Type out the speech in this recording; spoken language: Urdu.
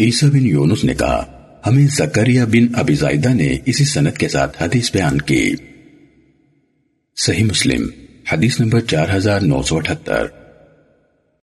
عیسیٰ بن یونس نے کہا، ہمیں زکریہ بن ابی زائدہ نے اسی سنت کے ساتھ حدیث بیان کی۔ صحیح مسلم، حدیث نمبر چار ہزار نو سو اٹھتر۔